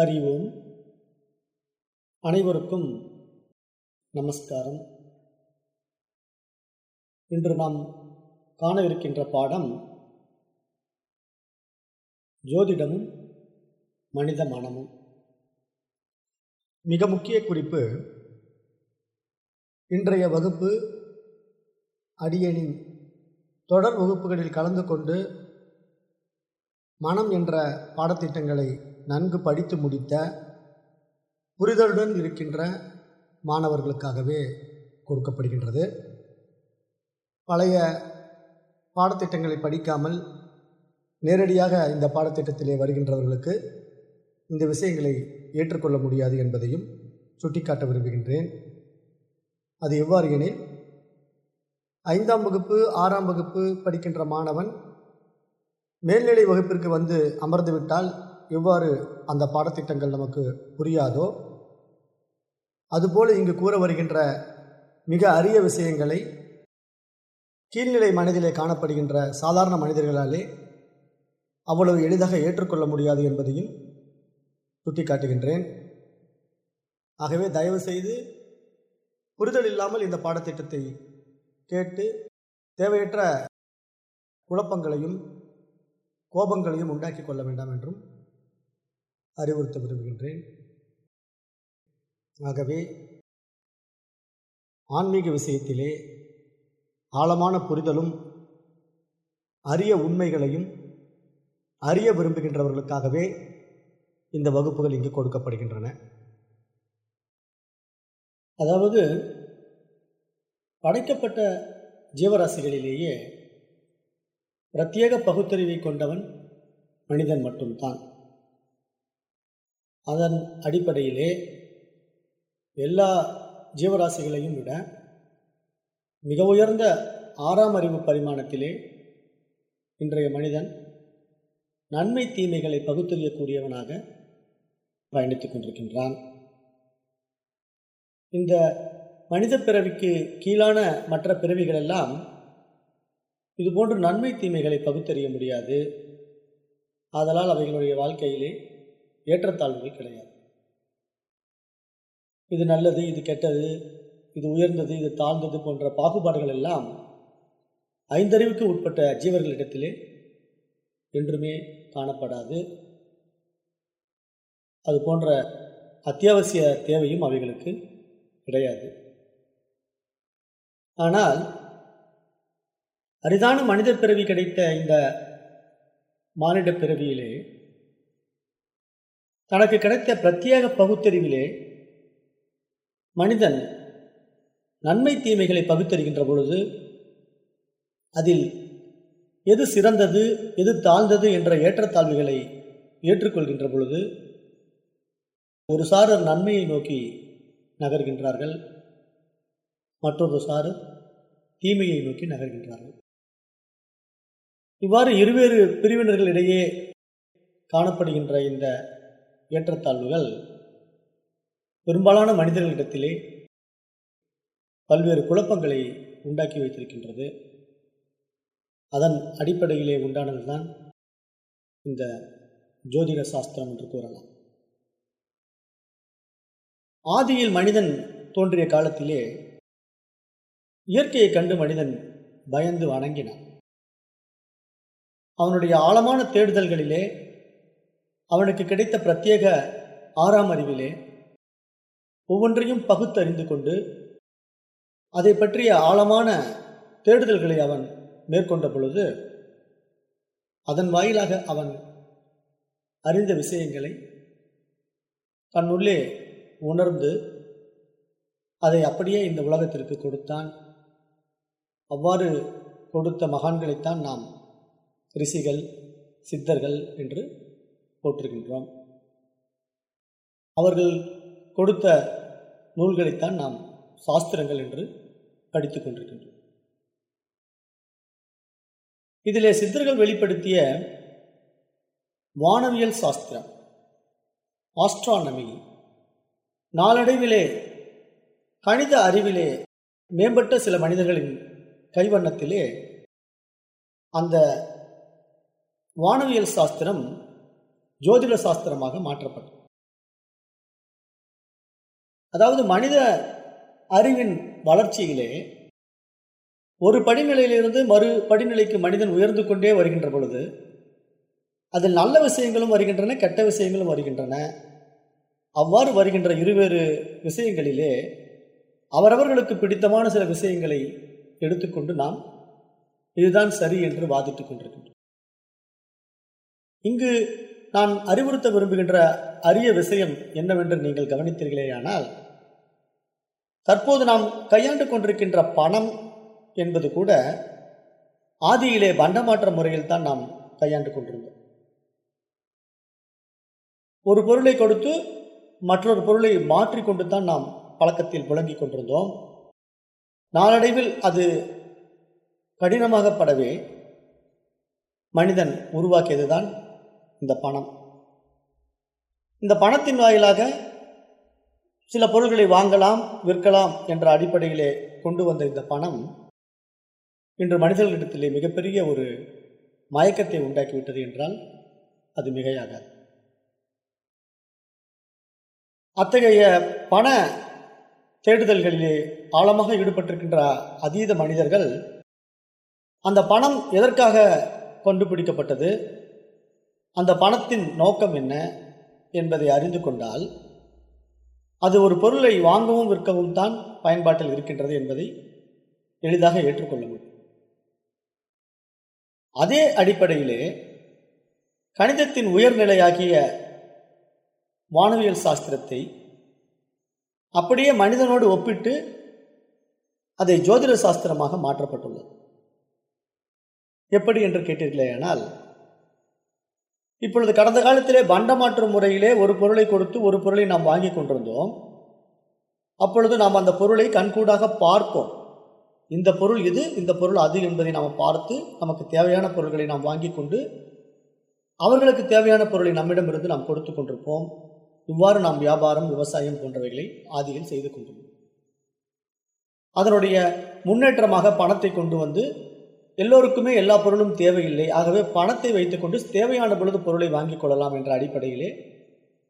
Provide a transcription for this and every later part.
அறிவோம். அனைவருக்கும் நமஸ்காரம். இன்று நாம் காண இருக்கின்ற பாடம் ஜோதிடமும் மனித மனமும். மிக முக்கிய குறிப்பு இன்றைய வகுப்பு அடியனின் தொடர் வகுப்புகளில் கலந்து கொண்டு மனம் என்ற பாடத்திட்டங்களை நன்கு படித்து முடித்த புரிதலுடன் இருக்கின்ற மாணவர்களுக்காகவே கொடுக்கப்படுகின்றது. பழைய பாடத்திட்டங்களை படிக்காமல் நேரடியாக இந்த பாடத்திட்டத்திலே வருகின்றவர்களுக்கு இந்த விஷயங்களை ஏற்றுக்கொள்ள முடியாது என்பதையும் சுட்டிக்காட்ட விரும்புகின்றேன். அது எவ்வாறு எனில் ஐந்தாம் வகுப்பு ஆறாம் வகுப்பு படிக்கின்ற மாணவன் மேல்நிலை வகுப்பிற்கு வந்து அமர்ந்துவிட்டால் எவ்வாறு அந்த பாடத்திட்டங்கள் நமக்கு புரியாதோ அதுபோல இங்கு கூற வருகின்ற மிக அரிய விஷயங்களை கீழ்நிலை மனதிலே காணப்படுகின்ற சாதாரண மனிதர்களாலே அவ்வளவு எளிதாக ஏற்றுக்கொள்ள முடியாது என்பதையும் சுட்டிக்காட்டுகின்றேன். ஆகவே தயவு செய்து புரிதல் இல்லாமல் இந்த பாடத்திட்டத்தை கேட்டு தேவையற்ற குழப்பங்களையும் கோபங்களையும் உண்டாக்கி கொள்ள வேண்டாம் என்றும் அறிவுறுத்த விரும்புகின்றேன் ஆகவே ஆன்மீக விஷயத்திலே ஆழமான புரிதலும் அரிய உண்மைகளையும் அறிய விரும்புகின்றவர்களுக்காகவே இந்த வகுப்புகள் இங்கு கொடுக்கப்படுகின்றன. அதாவது படைக்கப்பட்ட ஜீவராசிகளிலேயே பிரத்யேக பகுத்தறிவை கொண்டவன் மனிதன் மட்டும்தான். அதன் அடிப்படையிலே எல்லா ஜீவராசிகளையும் விட மிக உயர்ந்த ஆறாம் அறிவு பரிமாணத்திலே இன்றைய மனிதன் நன்மை தீமைகளை பகுத்தறியக்கூடியவனாக பயணித்துக் கொண்டிருக்கின்றான். இந்த மனித பிறவிக்கு கீழான மற்ற பிறவிகளெல்லாம் இதுபோன்று நன்மை தீமைகளை பகுத்தறிய முடியாது. ஆதலால் அவைகளுடைய வாழ்க்கையிலே ஏற்றத்தாழ்வுகள் கிடையாது. இது நல்லது இது கெட்டது இது உயர்ந்தது இது தாழ்ந்தது போன்ற பாகுபாடுகள் எல்லாம் ஐந்தறிவுக்கு உட்பட்ட ஜீவர்களிடத்திலே என்றுமே காணப்படாது. அது போன்ற அத்தியாவசிய தேவையும் அவைகளுக்கு கிடையாது. ஆனால் அரிதான மனித பிறவி கிடைத்த இந்த மானிட பிறவியிலே தனக்கு கிடைத்த பிரத்யேக பகுத்தறிவிலே மனிதன் நன்மை தீமைகளை பகுத்தறிகின்ற பொழுது அதில் எது சிறந்தது எது தாழ்ந்தது என்ற ஏற்றத்தாழ்வுகளை ஏற்றுக்கொள்கின்ற பொழுது ஒரு சாரர் நன்மையை நோக்கி நகர்கின்றார்கள். மற்றொரு சாரர் தீமையை நோக்கி நகர்கின்றார்கள். இவ்வாறு இருவேறு பிரிவினர்களிடையே காணப்படுகின்ற இந்த ஏற்றத்தாழ்வுகள் பெரும்பாலான மனிதர்களிடத்திலே பல்வேறு குழப்பங்களை உண்டாக்கி வைத்திருக்கின்றது. அதன் அடிப்படையிலே உண்டானதுதான் இந்த ஜோதிட சாஸ்திரம் என்று கூறலாம். ஆதியில் மனிதன் தோன்றிய காலத்திலே இயற்கையை கண்டு மனிதன் பயந்து வணங்கினான். அவனுடைய ஆழமான தேடுதல்களிலே அவனுக்கு கிடைத்த பிரத்யேக ஆறாம் அறிவிலே ஒவ்வொன்றையும் பகுத்தறிந்து கொண்டு அதை பற்றிய ஆழமான தேடுதல்களை அவன் மேற்கொண்ட பொழுது அதன் வாயிலாக அவன் அறிந்த விஷயங்களை தன்னுள்ளே உணர்ந்து அதை அப்படியே இந்த உலகத்திற்கு கொடுத்தான். அவ்வாறு கொடுத்த மகான்களைத்தான் நாம் ரிஷிகள் சித்தர்கள் என்று போற்றுகின்றோம் அவர்கள் கொடுத்த நூல்களைத்தான் நாம் சாஸ்திரங்கள் என்று படித்துக் கொண்டிருக்கின்றோம். இதிலே சித்தர்கள் வெளிப்படுத்திய வானவியல் சாஸ்திரம் ஆஸ்ட்ரானமி நாளடைவிலே கணித அறிவிலே மேம்பட்ட சில மனிதர்களின் கைவண்ணத்திலே அந்த வானவியல் சாஸ்திரம் ஜோதிட சாஸ்திரமாக மாற்றப்பட்டது. அதாவது மனித அறிவின் வளர்ச்சியிலே ஒரு படிநிலையிலிருந்து மறு படிநிலைக்கு மனிதன் உயர்ந்து கொண்டே வருகின்ற பொழுது அதில் நல்ல விஷயங்களும் வருகின்றன கெட்ட விஷயங்களும் வருகின்றன. அவ்வாறு வருகின்ற இருவேறு விஷயங்களிலே அவரவர்களுக்கு பிடித்தமான சில விஷயங்களை எடுத்துக்கொண்டு நாம் இதுதான் சரி என்று வாதிட்டு கொண்டிருக்கின்றோம். இங்கு நான் அறிவுறுத்த விரும்புகின்ற அரிய விஷயம் என்னவென்று நீங்கள் கவனித்தீர்களேயானால் தற்போது நாம் கையாண்டு கொண்டிருக்கின்ற பணம் என்பது கூட ஆதியிலே பண்டமாற்ற முறையில் தான் நாம் கையாண்டு கொண்டிருந்தோம். ஒரு பொருளை கொடுத்து மற்றொரு பொருளை மாற்றிக்கொண்டு தான் நாம் பழக்கத்தில் விளங்கி கொண்டிருந்தோம். நாளடைவில் அது கடினமாகப்படவே மனிதன் உருவாக்கியதுதான் இந்த பணம். இந்த பணத்தின் வாயிலாக சில பொருள்களை வாங்கலாம் விற்கலாம் என்ற அடிப்படையிலே கொண்டு வந்த இந்த பணம் இன்று மனிதர்களிடத்திலே மிகப்பெரிய ஒரு மயக்கத்தை உண்டாக்கிவிட்டது என்றால் அது மிகையாகாது. அத்தகைய பண தேடுதல்களிலே ஆழமாக ஈடுபட்டிருக்கின்ற அதீத மனிதர்கள் அந்த பணம் எதற்காக கண்டுபிடிக்கப்பட்டது? அந்த பணத்தின் நோக்கம் என்ன என்பதை அறிந்து கொண்டால் அது ஒரு பொருளை வாங்கவும் விற்கவும் தான் பயன்பாட்டில் இருக்கின்றது என்பதை எளிதாக ஏற்றுக்கொள்ள முடியும். அதே அடிப்படையிலே கணிதத்தின் உயர்நிலையாகிய வானவியல் சாஸ்திரத்தை அப்படியே மனிதனோடு ஒப்பிட்டு அதை ஜோதிட சாஸ்திரமாக மாற்றப்பட்டுள்ளது. எப்படி என்று கேட்டீர்களேயானால் இப்பொழுது கடந்த காலத்திலே பண்டமாற்று முறையிலே ஒரு பொருளை கொடுத்து ஒரு பொருளை நாம் வாங்கி கொண்டிருந்தோம். அப்பொழுது நாம் அந்த பொருளை கண்கூடாக பார்ப்போம். இந்த பொருள் இது இந்த பொருள் அது என்பதை நாம் பார்த்து நமக்கு தேவையான பொருள்களை நாம் வாங்கி கொண்டு அவர்களுக்கு தேவையான பொருளை நம்மிடமிருந்து நாம் கொடுத்து கொண்டிருப்போம். இவ்வாறு நாம் வியாபாரம் விவசாயம் போன்றவைகளை ஆதியில் செய்து கொண்டிருந்தோம் அதனுடைய முன்னேற்றமாக பணத்தை கொண்டு வந்து எல்லோருக்குமே எல்லா பொருளும் தேவையில்லை. ஆகவே பணத்தை வைத்துக்கொண்டு தேவையான பொழுது பொருளை வாங்கிக் கொள்ளலாம் என்ற அடிப்படையிலே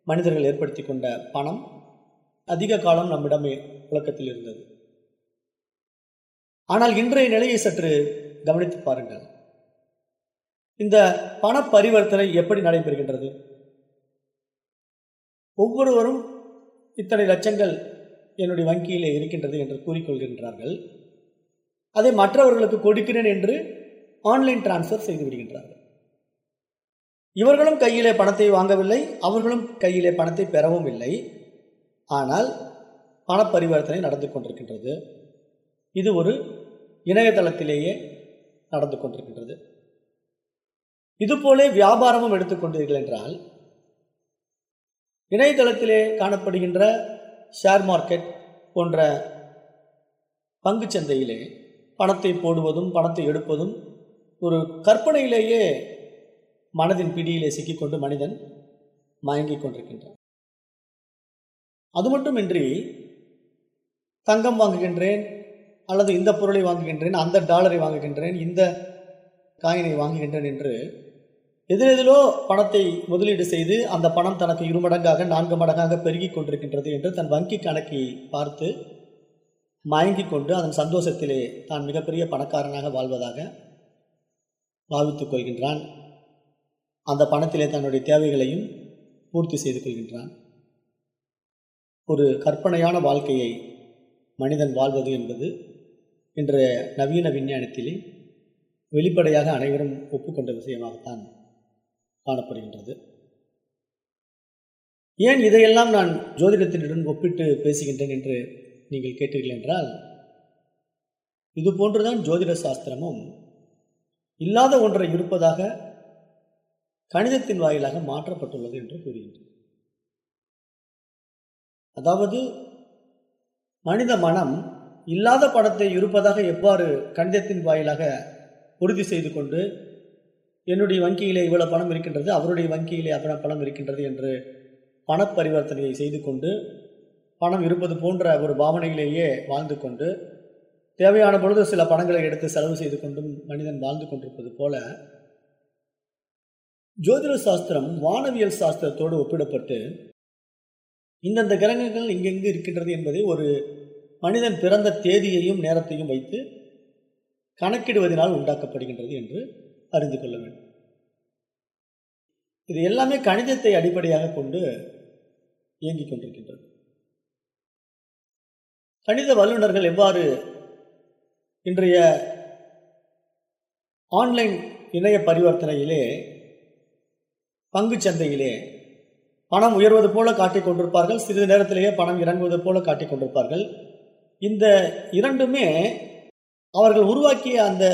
மனிதர்கள் ஏற்படுத்தி கொண்ட பணம் அதிக காலம் நம்மிடமே புழக்கத்தில் இருந்தது. ஆனால் இன்றைய நிலையை சற்று கவனித்து பாருங்கள். இந்த பண பரிவர்த்தனை எப்படி நடைபெறுகின்றது? ஒவ்வொருவரும் இத்தனை லட்சங்கள் என்னுடைய வங்கியிலே இருக்கின்றது என்று கூறிக்கொள்கின்றார்கள் அதை மற்றவர்களுக்கு கொடுக்கிறேன் என்று ஆன்லைன் டிரான்ஸ்ஃபர் செய்து விடுகின்றார்கள். இவர்களும் கையிலே பணத்தை வாங்கவில்லை அவர்களும் கையிலே பணத்தை பெறவும் இல்லை. ஆனால் பண பரிவர்த்தனை நடந்து கொண்டிருக்கின்றது. இது ஒரு இணையதளத்திலேயே நடந்து கொண்டிருக்கின்றது. இதுபோலே வியாபாரமும் எடுத்துக்கொண்டீர்கள் என்றால் இணையதளத்திலே காணப்படுகின்ற ஷேர் மார்க்கெட் போன்ற பங்கு சந்தையிலே பணத்தை போடுவதும் பணத்தை எடுப்பதும் ஒரு கற்பனையிலேயே மனதின் பிடியிலே சிக்கிக்கொண்டு மனிதன் மயங்கிக் கொண்டிருக்கின்றான். அது மட்டுமின்றி தங்கம் வாங்குகின்றேன் அல்லது இந்த பொருளை வாங்குகின்றேன் அந்த டாலரை வாங்குகின்றேன் இந்த காயினை வாங்குகின்றேன் என்று எதிரெதிலோ பணத்தை முதலீடு செய்து அந்த பணம் தனக்கு இருமடங்காக நான்கு மடங்காக பெருகிக் கொண்டிருக்கின்றது என்று தன் வங்கி கணக்கை பார்த்து மயங்கி கொண்டு அதன் சந்தோஷத்திலே தான் மிகப்பெரிய பணக்காரனாக வாழ்வதாக பாவித்துக் கொள்கின்றான். அந்த பணத்திலே தன்னுடைய தேவைகளையும் பூர்த்தி செய்து கொள்கின்றான். ஒரு கற்பனையான வாழ்க்கையை மனிதன் வாழ்வது என்பது இன்றைய நவீன விஞ்ஞானத்திலே வெளிப்படையாக அனைவரும் ஒப்புக்கொண்ட விஷயமாகத்தான் காணப்படுகின்றது. ஏன் இதையெல்லாம் நான் ஜோதிடத்தினுடன் ஒப்பிட்டு பேசுகின்றேன் என்று நீங்கள் கேட்டீர்கள் என்றால் இது போன்றுதான் ஜோதிட சாஸ்திரமும் இல்லாத ஒன்றை இருப்பதாக கணிதத்தின் வாயிலாக மாற்றப்பட்டுள்ளது என்று கூறுகின்றது. அதாவது மனித மனம் இல்லாத படத்தை இருப்பதாக எவ்வாறு கணிதத்தின் வாயிலாக உறுதி செய்து கொண்டு என்னுடைய வங்கியிலே இவ்வளவு பணம் இருக்கின்றது அவருடைய வங்கியிலே அவ்வளவு பணம் இருக்கின்றது என்று பண பரிவர்த்தனையை செய்து கொண்டு பணம் இருப்பது போன்ற ஒரு பாவனையிலேயே வாழ்ந்து கொண்டு தேவையான பொழுது சில பணங்களை எடுத்து செலவு செய்து கொண்டும் மனிதன் வாழ்ந்து கொண்டிருப்பது போல ஜோதிட சாஸ்திரம் வானவியல் சாஸ்திரத்தோடு ஒப்பிடப்பட்டு இந்தந்த கிரகங்கள் இங்கெங்கு இருக்கின்றது என்பதை ஒரு மனிதன் பிறந்த தேதியையும் நேரத்தையும் வைத்து கணக்கிடுவதனால் உண்டாக்கப்படுகின்றது என்று அறிந்து கொள்ள வேண்டும். இது எல்லாமே கணிதத்தை அடிப்படையாக கொண்டு இயங்கிக் கொண்டிருக்கின்றது. கணித வல்லுநர்கள் எவ்வாறு இன்றைய ஆன்லைன் இணைய பரிவர்த்தனையிலே பங்கு சந்தையிலே பணம் உயர்வது போல காட்டிக் கொண்டிருப்பார்கள் சிறிது நேரத்திலேயே பணம் இறங்குவது போல காட்டிக் கொண்டிருப்பார்கள். இந்த இரண்டுமே அவர்கள் உருவாக்கிய அந்த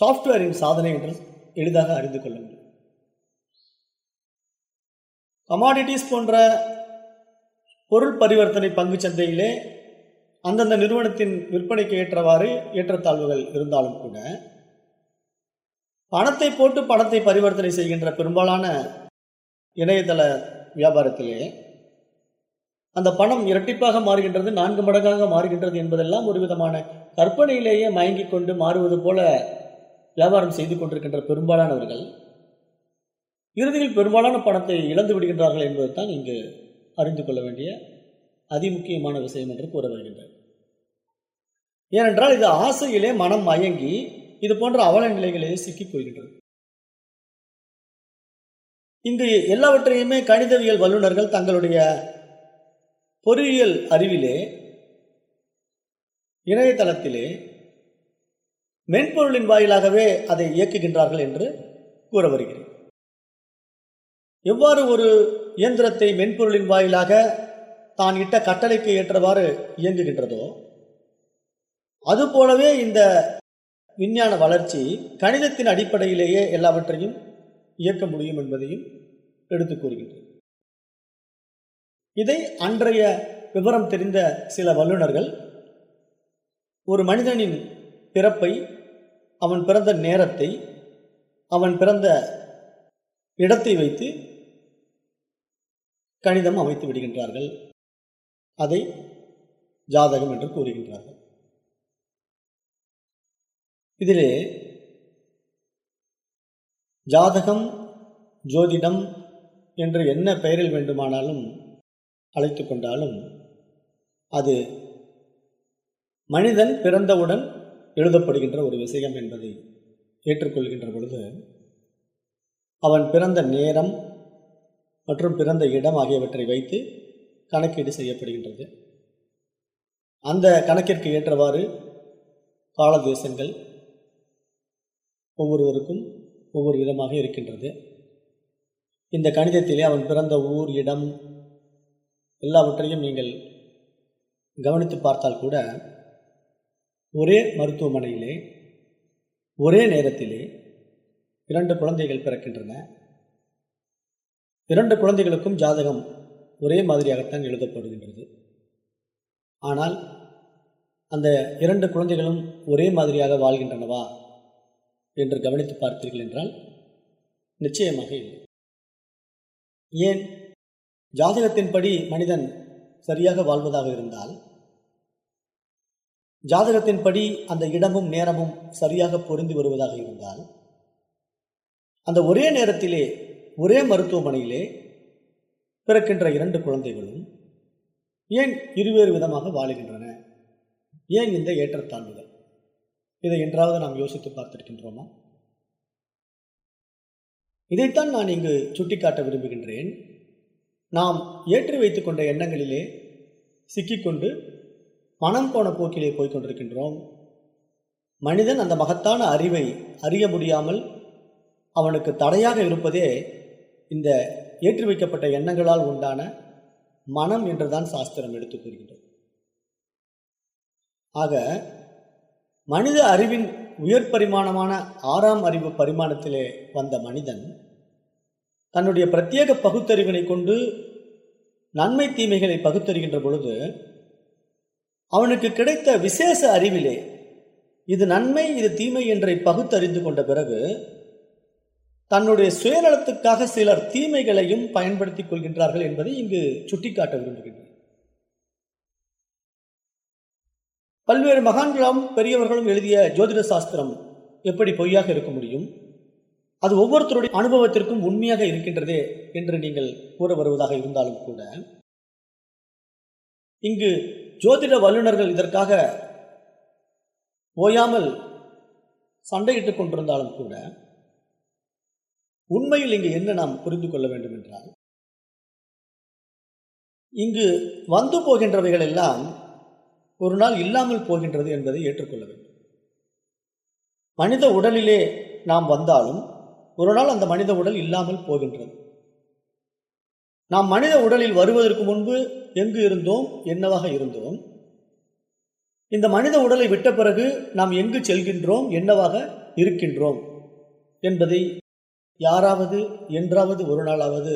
சாஃப்ட்வேரின் சாதனை என்று எளிதாக அறிந்து கொள்ள முடியும். கமாடிட்டிஸ் போன்ற பொருள் பரிவர்த்தனை பங்கு சந்தையிலே அந்தந்த நிறுவனத்தின் விற்பனைக்கு ஏற்றவாறு ஏற்றத்தாழ்வுகள் இருந்தாலும் கூட பணத்தை போட்டு பணத்தை பரிவர்த்தனை செய்கின்ற பெரும்பாலான இணையதள வியாபாரத்திலே அந்த பணம் இரட்டிப்பாக மாறுகின்றது நான்கு மடங்காக மாறுகின்றது என்பதெல்லாம் ஒரு விதமான கற்பனையிலேயே மயங்கிக் கொண்டு மாறுவது போல வியாபாரம் செய்து கொண்டிருக்கின்ற பெரும்பாலானவர்கள் இறுதியில் பெரும்பாலான பணத்தை இழந்து விடுகின்றார்கள் என்பதுதான் இங்கு அறிந்து கொள்ள வேண்டிய அதிமுக்கியமான விஷயம் என்று கூற வருகின்றது ஏனென்றால் இது ஆசையிலே மனம் மயங்கி இது போன்ற அவல நிலைகளிலே சிக்கிக் கொள்கின்றது இங்கு எல்லாவற்றையுமே கணிதவியல் வல்லுநர்கள் தங்களுடைய பொறியியல் அறிவிலே இணையதளத்திலே மென்பொருளின் வாயிலாகவே அதை இயக்குகின்றார்கள் என்று கூற வருகிறேன். எவ்வாறு ஒரு இயந்திரத்தை மென்பொருளின் வாயிலாக தான் இட்ட கட்டளைக்கு ஏற்றவாறு இயங்குகின்றதோ? அதுபோலவே இந்த விஞ்ஞான வளர்ச்சி கணிதத்தின் அடிப்படையிலேயே எல்லாவற்றையும் இயக்க முடியும் என்பதையும் எடுத்து கூறுகின்றது இதை அன்றைய விவரம் தெரிந்த சில வல்லுநர்கள் ஒரு மனிதனின் பிறப்பை அவன் பிறந்த நேரத்தை அவன் பிறந்த இடத்தை வைத்து கணிதம் அமைத்து விடுகின்றார்கள். அதை ஜாதகம் என்று கூறுகின்றார்கள். இதிலே ஜாதகம் ஜோதிடம் என்று என்ன பெயரில் வேண்டுமானாலும் அழைத்து கொண்டாலும் அது மனிதன் பிறந்தவுடன் எழுதப்படுகின்ற ஒரு விஷயம் என்பதை ஏற்றுக்கொள்கின்ற பொழுது அவன் பிறந்த நேரம் மற்றும் பிறந்த இடம் ஆகியவற்றை வைத்து கணக்கீடு செய்யப்படுகின்றது. அந்த கணக்கிற்கு ஏற்றவாறு கால தேசங்கள் ஒவ்வொருவருக்கும் ஒவ்வொரு விதமாக இருக்கின்றது. இந்த கணிதத்திலே அவன் பிறந்த ஊர் இடம் எல்லாவற்றையும் நீங்கள் கவனித்து பார்த்தால் கூட ஒரே மருத்துவமனையிலே ஒரே நேரத்திலே இரண்டு குழந்தைகள் பிறக்கின்றன. இரண்டு குழந்தைகளுக்கும் ஜாதகம் ஒரே மாதிரியாகத்தான் எழுதப்படுகின்றது. ஆனால் அந்த இரண்டு குழந்தைகளும் ஒரே மாதிரியாக வாழ்கின்றனவா என்று கவனித்து பார்த்தீர்கள் என்றால் நிச்சயமாக இல்லை. ஏன்? ஜாதகத்தின்படி மனிதன் சரியாக வாழ்வதாக இருந்தால் ஜாதகத்தின்படி அந்த இடமும் நேரமும் சரியாக பொருந்தி வருவதாக இருந்தால் அந்த ஒரே நேரத்திலே ஒரே மருத்துவமனையிலே பிறக்கின்ற இரண்டு குழந்தைகளும் ஏன் இருவேறு விதமாக வாழுகின்றன? ஏன் இந்த ஏற்றத்தாழ்வுகள் இதை என்றாவது நாம் யோசித்து பார்த்திருக்கின்றோமா? இதைத்தான் நான் இங்கு சுட்டிக்காட்ட விரும்புகின்றேன். நாம் ஏற்றி வைத்துக்கொண்ட எண்ணங்களிலே சிக்கிக்கொண்டு மனம் போன போக்கிலே போய்கொண்டிருக்கின்றோம் மனிதன் அந்த மகத்தான அறிவை அறிய முடியாமல் அவனுக்கு தடையாக இருப்பதே இந்த ஏற்றி வைக்கப்பட்ட எண்ணங்களால் உண்டான மனம் என்றுதான் சாஸ்திரம் எடுத்துக் கூறுகின்றது. ஆக மனித அறிவின் உயர் பரிமாணமான ஆறாம் அறிவு பரிமாணத்திலே வந்த மனிதன் தன்னுடைய பிரத்யேக பகுத்தறிவினை கொண்டு நன்மை தீமைகளை பகுத்தறிகின்ற பொழுது அவனுக்கு கிடைத்த விசேஷ அறிவிலே இது நன்மை இது தீமை என்றை பகுத்தறிந்து கொண்ட பிறகு தன்னுடைய சுயநலத்துக்காக சிலர் தீமைகளையும் பயன்படுத்திக் கொள்கின்றார்கள் என்பதை இங்கு சுட்டிக்காட்ட விரும்புகின்றனர் பல்வேறு மகான்களும் பெரியவர்களும் எழுதிய ஜோதிட சாஸ்திரம் எப்படி பொய்யாக இருக்க முடியும்? அது ஒவ்வொருத்தருடைய அனுபவத்திற்கும் உண்மையாக இருக்கின்றதே என்று நீங்கள் கூற வருவதாக இருந்தாலும் கூட இங்கு ஜோதிட வல்லுநர்கள் இதற்காக ஓயாமல் சண்டையிட்டுக் கொண்டிருந்தாலும் கூட உண்மையில் இங்கு என்ன நாம் புரிந்து கொள்ள வேண்டும் என்றால் இங்கு வந்து போகின்றவைகள் எல்லாம் ஒரு நாள் இல்லாமல் போகின்றது என்பதை ஏற்றுக்கொள்ள வேண்டும். மனித உடலிலே நாம் வந்தாலும் ஒரு நாள் அந்த மனித உடல் இல்லாமல் போகின்றது. நாம் மனித உடலில் வருவதற்கு முன்பு எங்கு இருந்தோம் என்னவாக இருந்தோம் இந்த மனித உடலை விட்ட பிறகு நாம் எங்கு செல்கின்றோம் என்னவாக இருக்கின்றோம் என்பதை யாராவது என்றாவது ஒரு நாளாவது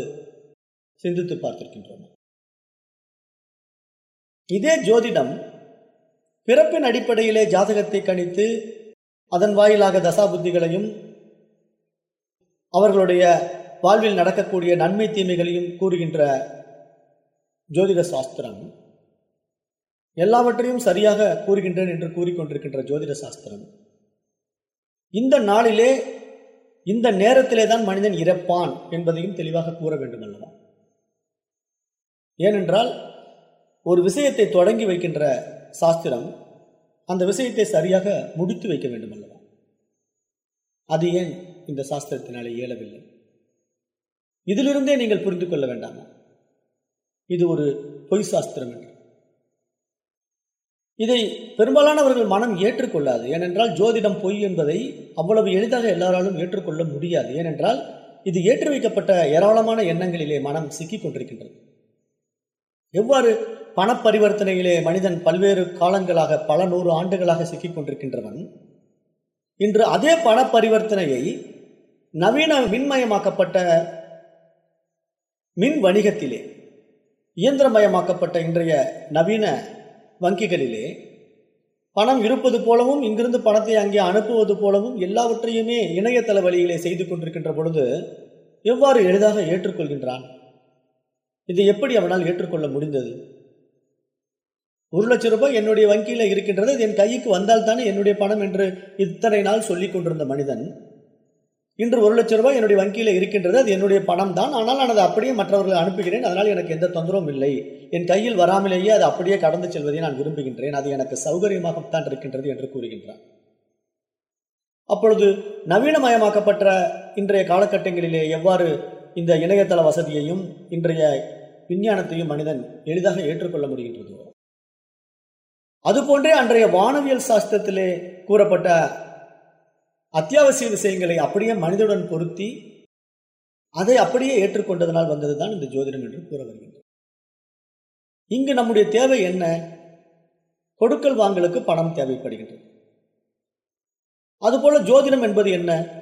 சிந்தித்து பார்த்திருக்கின்றோம். இதே ஜோதிடம் பிறப்பின் அடிப்படையிலே ஜாதகத்தை கணித்து அதன் வாயிலாக தசாபுத்திகளையும் அவர்களுடைய வாழ்வில் நடக்கக்கூடிய நன்மை தீமைகளையும் கூறுகின்ற ஜோதிட சாஸ்திரம் எல்லாவற்றையும் சரியாக கூறுகின்றேன் என்று கூறிக்கொண்டிருக்கின்ற ஜோதிட சாஸ்திரம் இந்த நாளிலே இந்த நேரத்திலே தான் மனிதன் இறப்பான் என்பதையும் தெளிவாக கூற வேண்டும் அல்லவா? ஏனென்றால் ஒரு விஷயத்தை தொடங்கி வைக்கின்ற சாஸ்திரம் அந்த விஷயத்தை சரியாக முடித்து வைக்க வேண்டும் அல்லவா? அது ஏன் இந்த சாஸ்திரத்தினாலே இயலவில்லை? இதிலிருந்தே நீங்கள் புரிந்து கொள்ள வேண்டாமா? இது ஒரு பொய் சாஸ்திரம் என்று. இதை பெரும்பாலானவர்கள் மனம் ஏற்றுக்கொள்ளாது. ஏனென்றால் ஜோதிடம் பொய் என்பதை அவ்வளவு எளிதாக எல்லாராலும் ஏற்றுக்கொள்ள முடியாது. ஏனென்றால் இது ஏற்றி வைக்கப்பட்ட ஏராளமான எண்ணங்களிலே மனம் சிக்கிக் கொண்டிருக்கின்றது. எவ்வாறு பண பரிவர்த்தனையிலே மனிதன் பல்வேறு காலங்களாக பல நூறு ஆண்டுகளாக சிக்கிக் கொண்டிருக்கின்றவன் இன்று அதே பண பரிவர்த்தனையை நவீன மின்மயமாக்கப்பட்ட மின் வணிகத்திலே இயந்திரமயமாக்கப்பட்ட இன்றைய நவீன வங்கிகளிலே பணம் இருப்பது போலவும் இங்கிருந்து பணத்தை அங்கே அனுப்புவது போலவும் எல்லாவற்றையுமே இணையதள வழியிலே செய்து கொண்டிருக்கின்ற பொழுது எவ்வாறு எளிதாக ஏற்றுக்கொள்கின்றான்? இதை எப்படி அவனால் ஏற்றுக்கொள்ள முடிந்தது? ஒரு லட்சம் ரூபாய் என்னுடைய வங்கியில் இருக்கின்றது என் கைக்கு வந்தால் தானே என்னுடைய பணம் என்று இத்தனை நாள் சொல்லிக் கொண்டிருந்த மனிதன். இன்று ஒரு லட்சம் ரூபாய் என்னுடைய வங்கியில் இருக்கின்றது அது என்னுடைய பணம் தான் ஆனால் நான் அதை அப்படியே மற்றவர்களை அனுப்புகிறேன் அதனால் எனக்கு எந்த தொந்தரவும் இல்லை. என் கையில் வராமலேயே அது அப்படியே கடந்து செல்வதை நான் விரும்புகின்றேன். அது எனக்கு சௌகரியமாகத்தான் இருக்கின்றது என்று கூறுகின்றான் அப்பொழுது நவீனமயமாக்கப்பட்ட இன்றைய காலகட்டங்களிலே எவ்வாறு இந்த இணையதள வசதியையும் இன்றைய விஞ்ஞானத்தையும் மனிதன் எளிதாக ஏற்றுக்கொள்ள முடிகின்றதோ? அதுபோன்றே அன்றைய வானவியல் சாஸ்திரத்திலே கூறப்பட்ட அத்தியாவசிய விஷயங்களை அப்படியே மனிதனுடன் பொருத்தி அதை அப்படியே ஏற்றுக்கொண்டதனால் வந்ததுதான் இந்த ஜோதிடம் என்று கூற வருகின்றது இங்கு நம்முடைய தேவை என்ன? கொடுக்கல் வாங்கலுக்கு பணம் தேவைப்படுகின்றது அதுபோல ஜோதிடம் என்பது என்ன?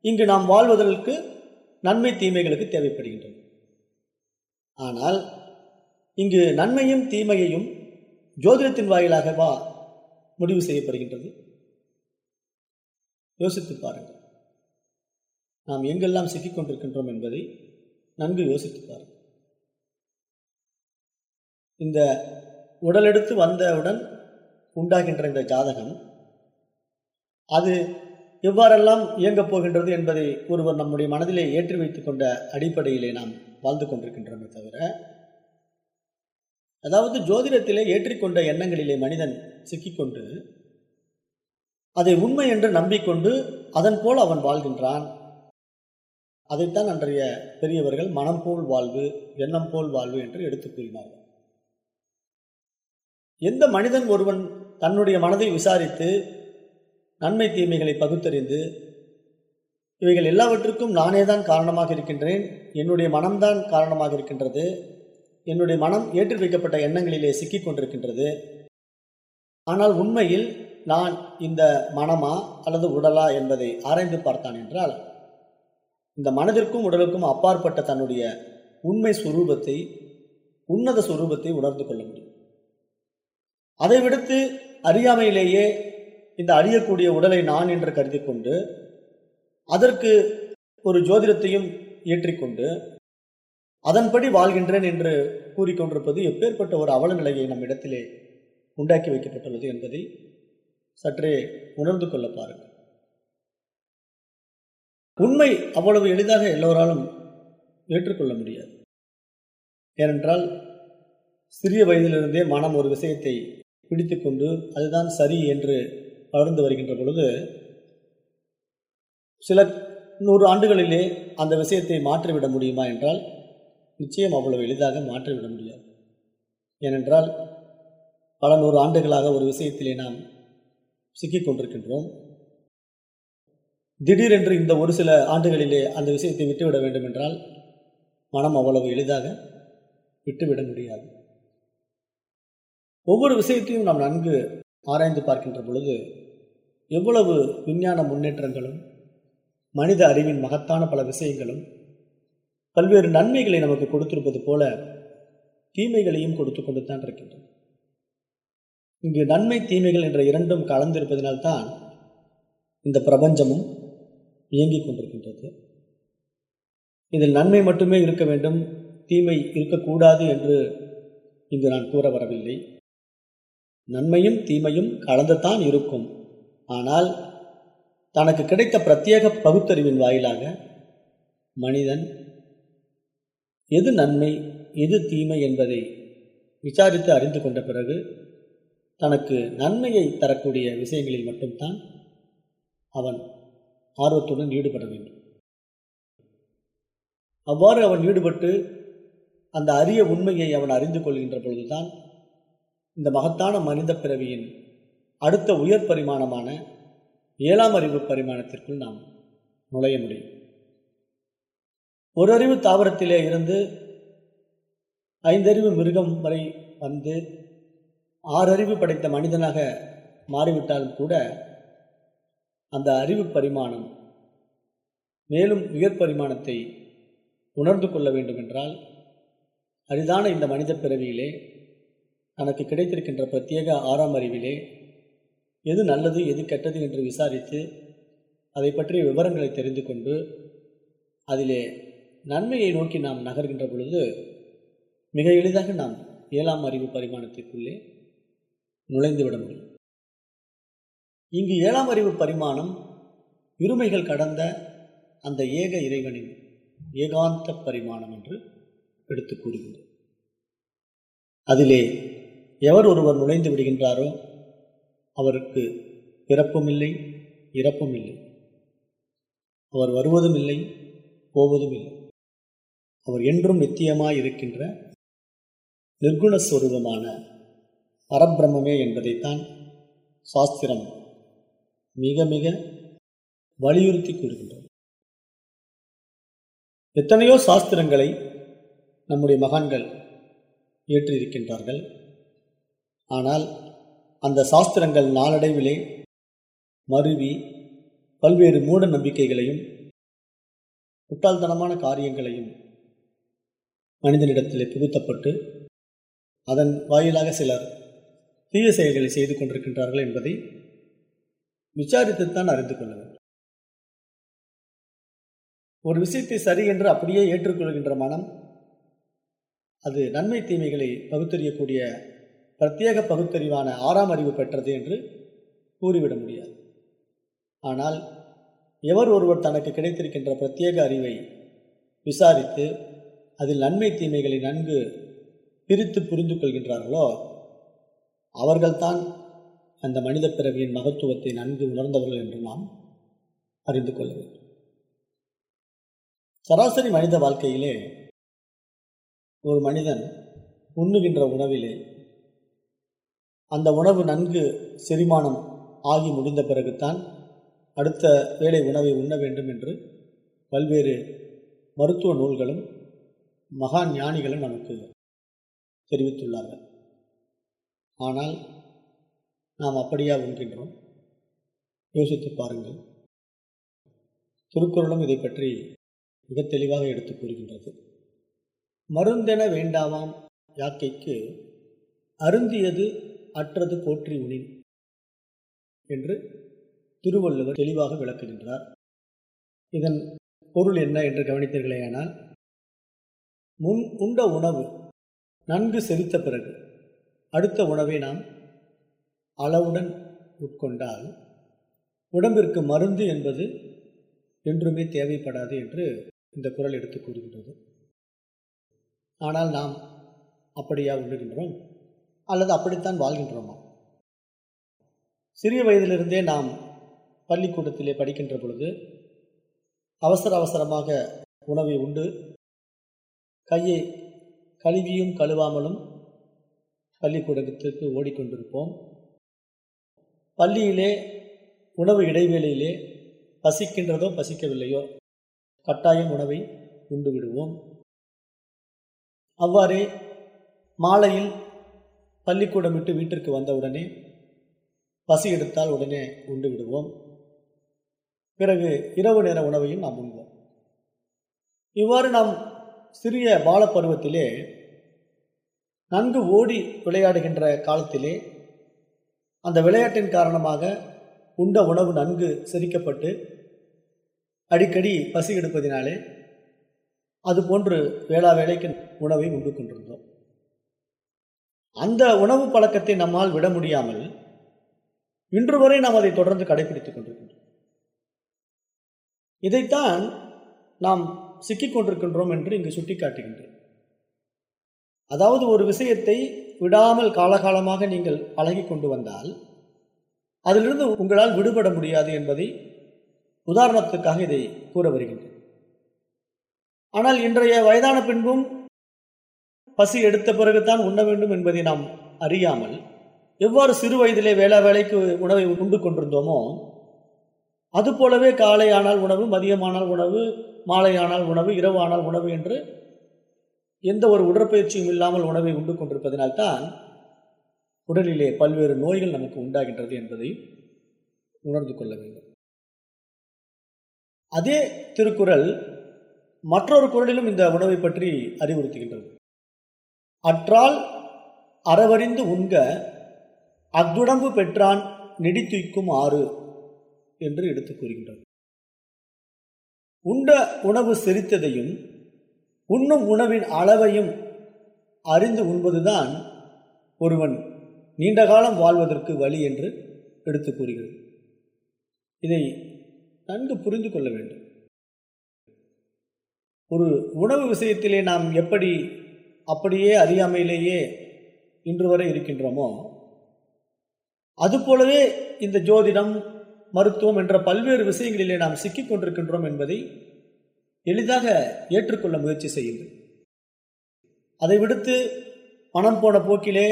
இங்கு நாம் வாழ்வதற்கு நன்மை தீமைகளுக்கு தேவைப்படுகின்றது. ஆனால் இங்கு நன்மையும் தீமையையும் ஜோதிடத்தின் வாயிலாகவா முடிவு செய்யப்படுகின்றது. யோசித்து பாருங்கள். நாம் எங்கெல்லாம் சிக்கிக் கொண்டிருக்கின்றோம் என்பதை நன்கு யோசித்து பாருங்கள். இந்த உடலெடுத்து வந்தவுடன் உண்டாகின்ற இந்த ஜாதகம் அது எவ்வாறெல்லாம் இயங்கப் போகின்றது என்பதை ஒருவர் நம்முடைய மனதிலே ஏற்றி வைத்து கொண்ட அடிப்படையிலே நாம் வாழ்ந்து கொண்டிருக்கின்றோமே தவிர அதாவது ஜோதிடத்திலே ஏற்றிக்கொண்ட எண்ணங்களிலே மனிதன் சிக்கிக்கொண்டு அதை உண்மை என்று நம்பிக்கொண்டு அதன் போல் அவன் வாழ்கின்றான். அதைத்தான் அன்றைய பெரியவர்கள் மனம் போல் வாழ்வு எண்ணம் போல் வாழ்வு என்று எடுத்துக் கூறினார்கள். எந்த மனிதன் ஒருவன் தன்னுடைய மனதை விசாரித்து நன்மை தீமைகளை பகுத்தறிந்து இவைகள் எல்லாவற்றுக்கும் நானே தான் காரணமாக இருக்கின்றேன் என்னுடைய மனம்தான் காரணமாக இருக்கின்றது என்னுடைய மனம் ஏற்றி வைக்கப்பட்ட எண்ணங்களிலே சிக்கிக் கொண்டிருக்கின்றது. ஆனால் உண்மையில் நான் இந்த மனமா அல்லது உடலா என்பதை ஆராய்ந்து பார்த்தான் என்றால் இந்த மனதிற்கும் உடலுக்கும் அப்பாற்பட்ட தன்னுடைய உண்மை சுரூபத்தை உன்னத சுரூபத்தை உணர்ந்து கொள்ள முடியும். அதை விடுத்து அறியாமையிலேயே இந்த அழியக்கூடிய உடலை நான் என்று கருதி கொண்டு அதற்கு ஒரு ஜோதிடத்தையும் இயற்றிக்கொண்டு அதன்படி வாழ்கின்றேன் என்று கூறிக்கொண்டிருப்பது எப்பேற்பட்ட ஒரு அவல நிலையை நம் இடத்திலே உண்டாக்கி வைக்கப்பட்டுள்ளது என்பதை சற்றே உணர்ந்து கொள்ள பாருங்கள். உண்மை அவ்வளவு எளிதாக எல்லோராலும் ஏற்றுக்கொள்ள முடியாது. ஏனென்றால் சிறிய வயதிலிருந்தே மனம் ஒரு விஷயத்தை பிடித்துக்கொண்டு அதுதான் சரி என்று வளர்ந்து வருகின்ற பொழுது சில நூறு ஆண்டுகளிலே அந்த விஷயத்தை மாற்றிவிட முடியுமா என்றால் நிச்சயம் அவ்வளவு எளிதாக மாற்றிவிட முடியாது. ஏனென்றால் பல நூறு ஆண்டுகளாக ஒரு விஷயத்திலே நாம் சிக்கிக் கொண்டிருக்கின்றோம். திடீரென்று இந்த ஒரு சில ஆண்டுகளிலே அந்த விஷயத்தை விட்டுவிட வேண்டும் என்றால் மனம் அவ்வளவு எளிதாக விட்டுவிட முடியாது. ஒவ்வொரு விஷயத்தையும் நாம் நன்கு ஆராய்ந்து பார்க்கின்ற பொழுது எவ்வளவு விஞ்ஞான முன்னேற்றங்களும் மனித அறிவின் மகத்தான பல விஷயங்களும் பல்வேறு நன்மைகளை நமக்கு கொடுத்திருப்பது போல தீமைகளையும் கொடுத்து கொண்டு தான் இருக்கின்றன. இங்கு நன்மை தீமைகள் என்ற இரண்டும் கலந்திருப்பதனால்தான் இந்த பிரபஞ்சமும் இயங்கிக் கொண்டிருக்கின்றது. இதில் நன்மை மட்டுமே இருக்க வேண்டும் தீமை இருக்கக்கூடாது என்று இங்கு நான் கூற வரவில்லை. நன்மையும் தீமையும் கலந்துதான் இருக்கும். ஆனால் தனக்கு கிடைத்த பிரத்யேக பகுத்தறிவின் வாயிலாக மனிதன் எது நன்மை எது தீமை என்பதை விசாரித்து அறிந்து கொண்ட பிறகு தனக்கு நன்மையை தரக்கூடிய விஷயங்களில் மட்டும்தான் அவன் ஆர்வத்துடன் ஈடுபட வேண்டும். அவ்வாறு அவன் ஈடுபட்டு அந்த அரிய உண்மையை அவன் அறிந்து கொள்கின்ற பொழுதுதான் இந்த மகத்தான மனித பிறவியின் அடுத்த உயர் பரிமாணமான ஏழாம் அறிவு பரிமாணத்திற்குள் நாம் நுழைய முடியும். ஒரு அறிவு தாவரத்திலே இருந்து ஐந்தறிவு மிருகம் வரை வந்து ஆறறிவு படைத்த மனிதனாக மாறிவிட்டாலும் கூட அந்த அறிவு பரிமாணம் மேலும் உயர் பரிமாணத்தை உணர்ந்து கொள்ள வேண்டும் என்றால் அரிதான இந்த மனித பிறவியிலே தனக்கு கிடைத்திருக்கின்ற பிரத்யேக ஆறாம் அறிவிலே எது நல்லது எது கெட்டது என்று விசாரித்து அதை பற்றிய விவரங்களை தெரிந்து கொண்டு அதிலே நன்மையை நோக்கி நாம் நகர்கின்ற பொழுது மிக எளிதாக நாம் ஏழாம் அறிவு பரிமாணத்திற்குள்ளே நுழைந்துவிட முடியும். இங்கு ஏழாம் அறிவு பரிமாணம் இருமைகள் கடந்த அந்த ஏக இறைவனின் ஏகாந்த பரிமாணம் என்று எடுத்து கூறுகின்றது அதிலே எவர் ஒருவர் நுழைந்து விடுகின்றாரோ அவருக்கு பிறப்பும் இல்லை இறப்பும் இல்லை அவர் வருவதும் இல்லை போவதும் இல்லை அவர் என்றும் நித்தியமாய் இருக்கின்ற நிர்குணஸ்வரூபமான பரபிரம்மே என்பதைத்தான் சாஸ்திரம் மிக மிக வலியுறுத்தி கூறுகின்றது. எத்தனையோ சாஸ்திரங்களை நம்முடைய மகான்கள் ஏற்றிருக்கின்றார்கள். ஆனால் அந்த சாஸ்திரங்கள் நாளடைவிலே மருவி பல்வேறு மூட நம்பிக்கைகளையும் முட்டாள்தனமான காரியங்களையும் மனிதனிடத்திலே புகுத்தப்பட்டு அதன் வாயிலாக சிலர் தீய செயல்களை செய்து கொண்டிருக்கின்றார்கள் என்பதை விசாரித்துத்தான் அறிந்து கொள்ளுங்கள் ஒரு விஷயத்தை சரி என்று அப்படியே ஏற்றுக்கொள்கின்ற மனம் அது நன்மை தீமைகளை பகுத்தறியக்கூடிய பிரத்யேக பகுத்தறிவான ஆறாம் அறிவு பெற்றது என்று கூறிவிட முடியாது. ஆனால் எவர் ஒருவர் தனக்கு கிடைத்திருக்கின்ற பிரத்யேக அறிவை விசாரித்து அதில் நன்மை தீமைகளை நன்கு பிரித்து புரிந்து கொள்கின்றார்களோ அவர்கள்தான் அந்த மனித பிறவியின் மகத்துவத்தை நன்கு உணர்ந்தவர்கள் என்று நாம் அறிந்து கொள்ள வேண்டும். சராசரி மனித வாழ்க்கையிலே ஒரு மனிதன் உண்ணுகின்ற உணவிலே அந்த உணவு நன்கு செரிமானம் ஆகி முடிந்த பிறகுதான் அடுத்த வேளை உணவை உண்ண வேண்டும் என்று பல்வேறு மருத்துவ நூல்களும் மகா ஞானிகளும் நமக்கு தெரிவித்துள்ளார்கள். ஆனால் நாம் அப்படியா உண்கின்றோம்? யோசித்து பாருங்கள். திருக்குறளும் இதை பற்றி மிக தெளிவாக எடுத்து கூறுகின்றது. மருந்தென வேண்டாவாம் யாக்கைக்கு அருந்தியது அற்றது போற்றி உனின் என்று திருவள்ளுவர் தெளிவாக விளக்குகின்றார். இதன் பொருள் என்ன என்று கவனித்தீர்களேயானால் முன் உண்ட உணவு நன்கு செரித்த பிறகு அடுத்த உணவை நாம் அளவுடன் உட்கொண்டால் உடம்பிற்கு மருந்து என்பது என்றுமே தேவைப்படாது என்று இந்த குரல் எடுத்து கூறுகின்றது. ஆனால் நாம் அப்படியா உண்ணுகின்றோம் அல்லது அப்படித்தான் வாழ்கின்றோமா? சிறிய வயதிலிருந்தே நாம் பள்ளிக்கூடத்திலே படிக்கின்ற பொழுது அவசர அவசரமாக உணவை உண்டு. கையை கழுவியும் கழுவாமலும் பள்ளிக்கூடத்திற்கு ஓடிக்கொண்டிருப்போம். பள்ளியிலே உணவு இடைவேளையிலே பசிக்கின்றதோ பசிக்கவில்லையோ கட்டாயம் உணவை உண்டு விடுவோம். அவ்வாறே மாலையில் பள்ளிக்கூடம் விட்டு வீட்டிற்கு வந்தவுடனே பசி எடுத்தால் உடனே உண்டு விடுவோம். பிறகு இரவு நேர உணவையும் நாம் உண்போம். இவ்வாறு நாம் சிறிய பாலப்பருவத்திலே நன்கு ஓடி விளையாடுகின்ற காலத்திலே அந்த விளையாட்டின் காரணமாக உண்ட உணவு நன்கு செரிக்கப்பட்டு அடிக்கடி பசி எடுப்பதினாலே அது போன்று வேளா வேலைக்கு உணவை உண்டு கொண்டிருந்தோம். அந்த உணவு பழக்கத்தை நம்மால் விட முடியாமல் இன்று வரை நாம் அதை தொடர்ந்து கடைபிடித்துக் கொண்டிருக்கின்றோம். இதைத்தான் நாம் சிக்கிக் கொண்டிருக்கின்றோம் என்று இங்கு சுட்டிக்காட்டுகின்றேன். அதாவது ஒரு விஷயத்தை விடாமல் காலகாலமாக நீங்கள் பழகி கொண்டு வந்தால் அதிலிருந்து உங்களால் விடுபட முடியாது என்பதை உதாரணத்துக்காக இதை கூற வருகின்றேன். ஆனால் இன்றைய வயதான பின்பும் பசி எடுத்த பிறகுதான் உண்ண வேண்டும் என்பதை நாம் அறியாமல் எவ்வாறு சிறு வயதிலே வேளா வேலைக்கு உணவை உண்டு கொண்டிருந்தோமோ அதுபோலவே காலை ஆனால் உணவு மதியமானால் உணவு மாலை ஆனால் உணவு இரவு ஆனால் உணவு என்று எந்த ஒரு உடற்பயிற்சியும் இல்லாமல் உணவை உண்டு கொண்டிருப்பதனால்தான் உடலிலே பல்வேறு நோய்கள் நமக்கு உண்டாகின்றது என்பதை உணர்ந்து கொள்ள வேண்டும். அதே திருக்குறள் மற்றொரு குரலிலும் இந்த உணவை பற்றி அறிவுறுத்துகின்றது. அற்றால் அறவறிந்து உண்க அக்குடம்பு பெற்றான் நெடித்துய்க்கும் ஆறு என்று எடுத்து கூறுகின்றார். உண்ட உணவு செரித்ததையும் உண்ணும் உணவின் அளவையும் அறிந்து உண்பதுதான் ஒருவன் நீண்ட காலம் வாழ்வதற்கு வழி என்று எடுத்து கூறுகிறது. இதை நன்கு புரிந்து கொள்ள வேண்டும். ஒரு உணவு விஷயத்திலே நாம் எப்படி அப்படியே அறியாமையிலேயே இன்று வரை இருக்கின்றோமோ? அதுபோலவே இந்த ஜோதிடம் மருத்துவம் என்ற பல்வேறு விஷயங்களிலே நாம் சிக்கிக் கொண்டிருக்கின்றோம் என்பதை எளிதாக ஏற்றுக்கொள்ள முயற்சி செய்யுங்கள். அதை விடுத்து மனம் போன போக்கிலே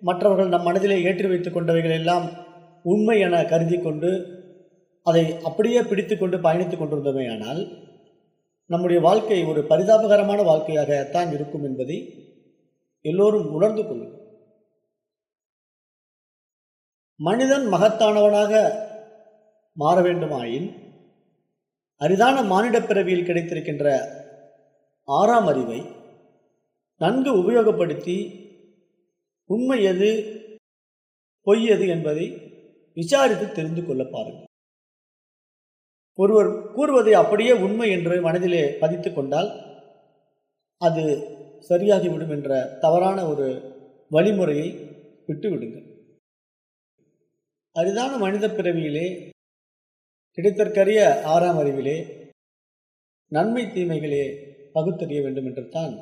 மற்றவர்கள் நம் மனதிலே ஏற்றி வைத்துக் கொண்டவைகள் எல்லாம் உண்மை என கருதி கொண்டு அதை அப்படியே பிடித்து கொண்டு பயணித்துக் கொண்டிருந்தமையானால் நம்முடைய வாழ்க்கை ஒரு பரிதாபகரமான வாழ்க்கையாகத்தான் இருக்கும் என்பதை எல்லோரும் உணர்ந்து கொள்ளும் மனிதன் மகத்தானவனாக மாற வேண்டுமாயின் அரிதான மானிடப் பிறவியில் கிடைத்திருக்கின்ற ஆறாம் அறிவை நன்கு உபயோகப்படுத்தி உண்மை எது பொய் எது என்பதை விசாரித்து தெரிந்து கொள்ள பாருங்கள். ஒருவர் கூறுவதை அப்படியே உண்மை என்று மனதிலே பதித்து கொண்டால் அது சரியாகிவிடும் என்ற தவறான ஒரு வழிமுறையை விட்டுவிடுங்கள். அரிதான மனித பிறவியிலே கிடைத்தற்கரிய ஆறாம் அறிவிலே நன்மை தீமைகளே பகுத்தறிய வேண்டும் என்று தான்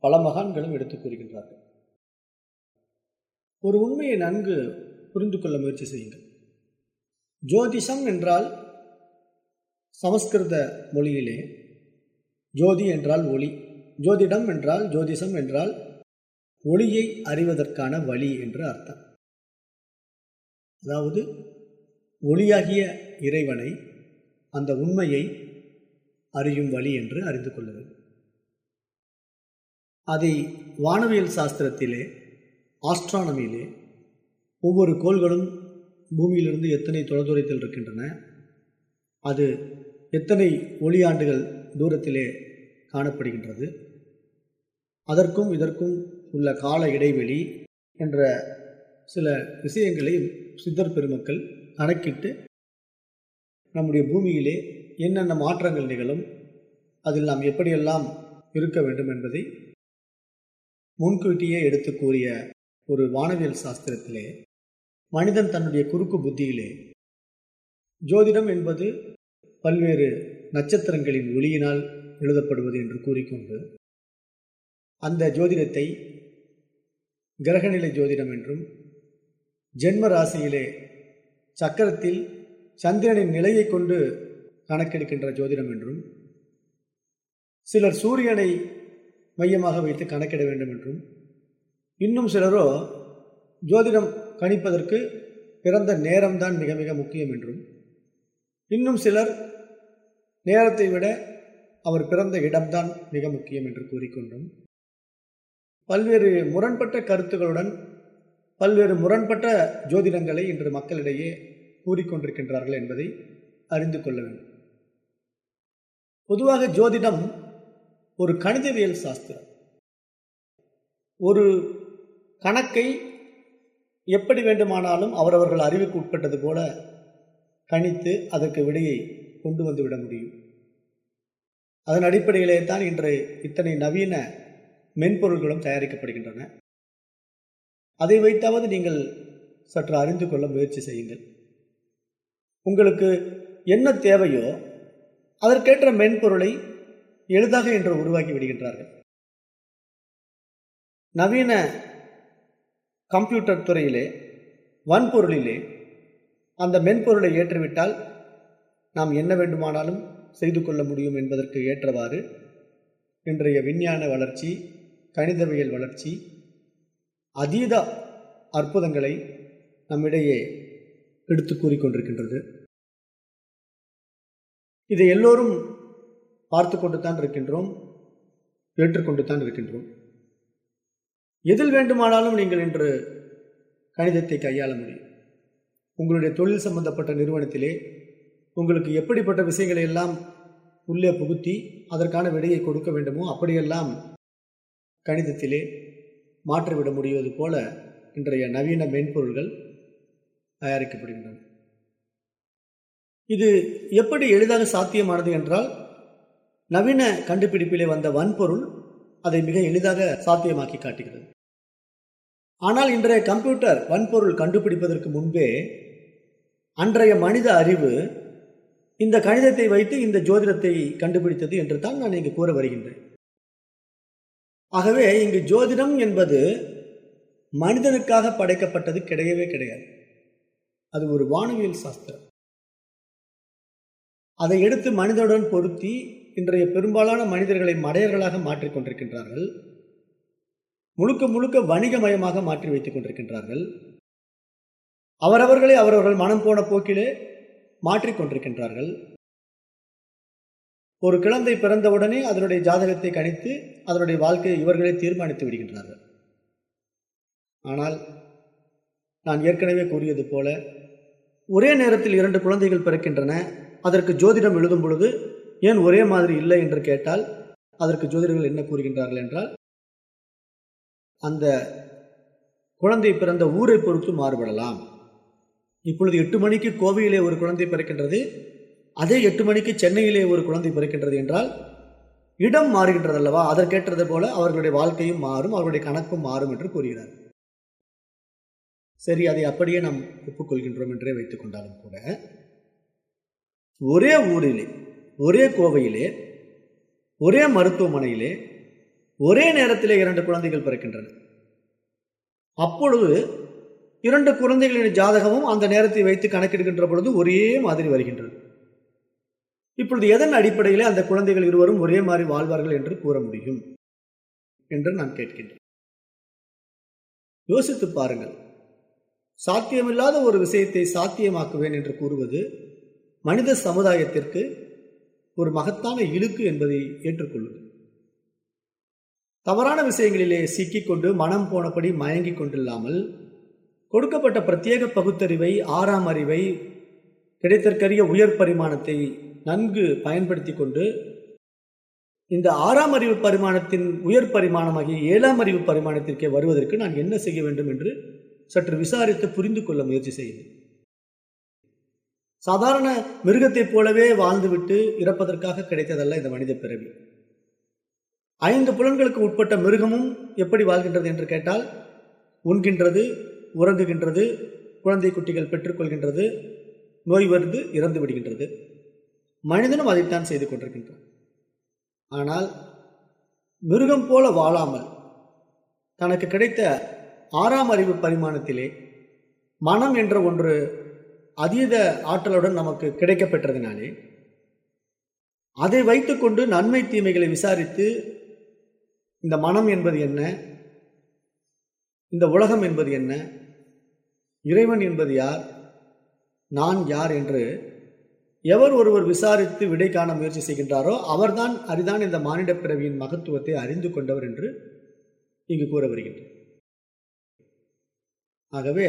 பல மகான்களும் எடுத்துக் கூறுகின்றார்கள். ஒரு உண்மையை நன்கு புரிந்து கொள்ள முயற்சி செய்யுங்கள். ஜோதிஷம் என்றால் சமஸ்கிருத மொழியிலே ஜோதி என்றால் ஒளி ஜோதிடம் என்றால் ஜோதிஷம் என்றால் ஒளியை அறிவதற்கான வழி என்று அர்த்தம். அதாவது ஒளியாகிய இறைவனை அந்த உண்மையை அறியும் வழி என்று அறிந்து கொள்ள வேண்டும் அதை வானவியல் சாஸ்திரத்திலே ஆஸ்ட்ரானமியிலே ஒவ்வொரு கோள்களும் பூமியிலிருந்து எத்தனை தொலைதூரத்தில் இருக்கின்றன அது எத்தனை ஒளியாண்டுகள் தூரத்திலே காணப்படுகின்றது? அதற்கும் இதற்கும் உள்ள கால இடைவெளி என்ற சில விஷயங்களை சித்தர் பெருமக்கள் கணக்கிட்டு நம்முடைய பூமியிலே என்னென்ன மாற்றங்கள் நிகழும் அதில் நாம் எப்படியெல்லாம் இருக்க வேண்டும் என்பதை முன்கூட்டியே எடுத்து கூறிய ஒரு வானவியல் சாஸ்திரத்திலே மனிதன் தன்னுடைய குறுக்கு புத்தியிலே ஜோதிடம் என்பது பல்வேறு நட்சத்திரங்களின் ஒளியினால் எழுதப்படுவது என்று கூறிக்கொண்டு அந்த ஜோதிடத்தை கிரகநிலை ஜோதிடம் என்றும் ஜென்ம ராசியிலே சக்கரத்தில் சந்திரனின் நிலையை கொண்டு கணக்கெடுக்கின்ற ஜோதிடம் என்றும் சிலர் சூரியனை மையமாக வைத்து கணக்கிட வேண்டும் என்றும் இன்னும் சிலரோ ஜோதிடம் கணிப்பதற்கு பிறந்த நேரம்தான் மிக மிக முக்கியம் என்றும் இன்னும் சிலர் நேரத்தை விட அவர் பிறந்த இடம்தான் மிக முக்கியம் என்று கூறிக்கொண்டும். பல்வேறு முரண்பட்ட கருத்துகளுடன் பல்வேறு முரண்பட்ட ஜோதிடங்களை இன்று மக்களிடையே கூறிக்கொண்டிருக்கின்றார்கள் என்பதை அறிந்து கொள்ள வேண்டும். பொதுவாக ஜோதிடம் ஒரு கணிதவியல் சாஸ்திரம். ஒரு கணக்கை எப்படி வேண்டுமானாலும் அவரவர்கள் அறிவுக்கு உட்பட்டது போல கணித்து அதற்கு விடையை கொண்டு வந்து விட முடியும். அதன் அடிப்படையிலே தான் இன்று இத்தனை நவீன மென்பொருள்களும் தயாரிக்கப்படுகின்றன. அதை வைத்தாவது நீங்கள் சற்று அறிந்து கொள்ள முயற்சி செய்யுங்கள். உங்களுக்கு என்ன தேவையோ அதற்கேற்ற மென்பொருளை எளிதாக இன்று உருவாக்கி விடுகின்றார்கள். நவீன கம்ப்யூட்டர் துறையிலே வன்பொருளிலே அந்த மென்பொருளை ஏற்றுவிட்டால் நாம் என்ன வேண்டுமானாலும் செய்து கொள்ள முடியும் என்பதற்கு ஏற்றவாறு இன்றைய விஞ்ஞான வளர்ச்சி கணிதவியல் வளர்ச்சி அதீத அற்புதங்களை நம்மிடையே எடுத்து கூறிக்கொண்டிருக்கின்றது இதை எல்லோரும் பார்த்து கொண்டு தான் இருக்கின்றோம் ஏற்றுக்கொண்டு தான் இருக்கின்றோம். எதில் வேண்டுமானாலும் நீங்கள் இன்று கணிதத்தை கையாள முடியும். உங்களுடைய தொழில் சம்பந்தப்பட்ட நிறுவனத்திலே உங்களுக்கு எப்படிப்பட்ட விஷயங்களை எல்லாம் உள்ளே புகுத்தி அதற்கான விடையை கொடுக்க வேண்டுமோ அப்படியெல்லாம் கணிதத்திலே மாற்றிவிட முடிவது போல இன்றைய நவீன மென்பொருள்கள் தயாரிக்கப்படுகின்றன. இது எப்படி எளிதாக சாத்தியமானது என்றால் நவீன கண்டுபிடிப்பிலே வந்த வன்பொருள் அதை மிக எளிதாக சாத்தியமாக்கி காட்டுகிறது. ஆனால் இன்றைய கம்ப்யூட்டர் வன்பொருள் கண்டுபிடிப்பதற்கு முன்பே அன்றைய மனித அறிவு இந்த கணிதத்தை வைத்து இந்த ஜோதிடத்தை கண்டுபிடித்தது என்று தான் நான் இங்கு கூற வருகின்றேன். ஆகவே இங்கு ஜோதிடம் என்பது மனிதனுக்காக படைக்கப்பட்டது கிடையவே கிடையாது. அது ஒரு வானவியல் சாஸ்திரம். அதை எடுத்து மனிதனுடன் பொருத்தி இன்றைய பெரும்பாலான மனிதர்களை மடையர்களாக மாற்றிக் கொண்டிருக்கின்றார்கள். முழுக்க முழுக்க வணிகமயமாக மாற்றி வைத்துக் கொண்டிருக்கின்றார்கள். அவரவர்களை அவரவர்கள் மனம் போன போக்கிலே மாற்றிக்கொண்டிருக்கின்றார்கள் ஒரு குழந்தை பிறந்தவுடனே அதனுடைய ஜாதகத்தை கணித்து அதனுடைய வாழ்க்கையை இவர்களே தீர்மானித்து விடுகின்றார்கள். ஆனால் நான் ஏற்கனவே கூறியது போல ஒரே நேரத்தில் இரண்டு குழந்தைகள் பிறக்கின்றன அதற்கு ஜோதிடம் எழுதும் பொழுது ஏன் ஒரே மாதிரி இல்லை என்று கேட்டால் அதற்கு ஜோதிடர்கள் என்ன கூறுகின்றார்கள் என்றால் அந்த குழந்தை பிறந்த ஊரை பொறுத்து மாறுபடலாம். இப்பொழுது எட்டு மணிக்கு கோவையிலே ஒரு குழந்தை பிறக்கின்றது. அதே எட்டு மணிக்கு சென்னையிலே ஒரு குழந்தை பிறக்கின்றது என்றால் இடம் மாறுகின்றது அல்லவா அதற்கேற்றது போல அவர்களுடைய வாழ்க்கையும் மாறும் அவர்களுடைய கணக்கும் மாறும் என்று கூறுகிறார். சரி அதை அப்படியே நாம் ஒப்புக்கொள்கின்றோம் என்றே வைத்துக் கொண்டாலும் கூட ஒரே ஊரிலே ஒரே கோவையிலே ஒரே மருத்துவமனையிலே ஒரே நேரத்திலே இரண்டு குழந்தைகள் பிறக்கின்றன. அப்பொழுது இரண்டு குழந்தைகளின் ஜாதகமும் அந்த நேரத்தை வைத்து கணக்கெடுக்கின்ற பொழுது ஒரே மாதிரி வருகின்றது. இப்பொழுது எதன் அடிப்படையில் அந்த குழந்தைகள் இருவரும் ஒரே மாதிரி வாழ்வார்கள் என்று கூற முடியும் என்று நான் கேட்கின்றேன். யோசித்து பாருங்கள். சாத்தியமில்லாத ஒரு விஷயத்தை சாத்தியமாக்குவேன் என்று கூறுவது மனித சமுதாயத்திற்கு ஒரு மகத்தான இழுக்கு என்பதை ஏற்றுக்கொள்வது தவறான விஷயங்களிலே சிக்கிக்கொண்டு மனம் போனபடி மயங்கி கொண்டில்லாமல் கொடுக்கப்பட்ட பிரத்யேக பகுத்தறிவை ஆறாம் அறிவை கிடைத்தற்கரிய உயர் பரிமாணத்தை நன்கு பயன்படுத்தி கொண்டு இந்த ஆறாம் அறிவு பரிமாணத்தின் உயர் பரிமாணமாகிய ஏழாம் அறிவு பரிமாணத்திற்கே வருவதற்கு நான் என்ன செய்ய வேண்டும் என்று சற்று விசாரித்து புரிந்து கொள்ள முயற்சி செய்யுங்கள் சாதாரண மிருகத்தைப் போலவே வாழ்ந்துவிட்டு இறப்பதற்காக கிடைத்ததல்ல இந்த மனித பிறவி. ஐந்து புலன்களுக்கு உட்பட்ட மிருகமும் எப்படி வாழ்கின்றது என்று கேட்டால் உண்கின்றது உறங்குகின்றது குழந்தை குட்டிகள் பெற்றுக்கொள்கின்றது நோய் வருது இறந்து விடுகின்றது. மனிதனும் அதைத்தான் செய்து கொண்டிருக்கின்றான். ஆனால் மிருகம் போல வாழாமல் தனக்கு கிடைத்த ஆறாம் அறிவு பரிமாணத்திலே மனம் என்ற ஒன்று அதீத ஆற்றலுடன் நமக்கு கிடைக்கப்பெற்றதினாலே அதை வைத்துக்கொண்டு நன்மை தீமைகளை விசாரித்து இந்த மனம் என்பது என்ன இந்த உலகம் என்பது என்ன இறைவன் என்பது யார்? நான் யார் என்று எவர் ஒருவர் விசாரித்து விடை காண முயற்சி செய்கின்றாரோ அவர்தான் அரிதான் இந்த மானிட பிறவியின் மகத்துவத்தை அறிந்து கொண்டவர் என்று இங்கு கூற வருகின்றார் ஆகவே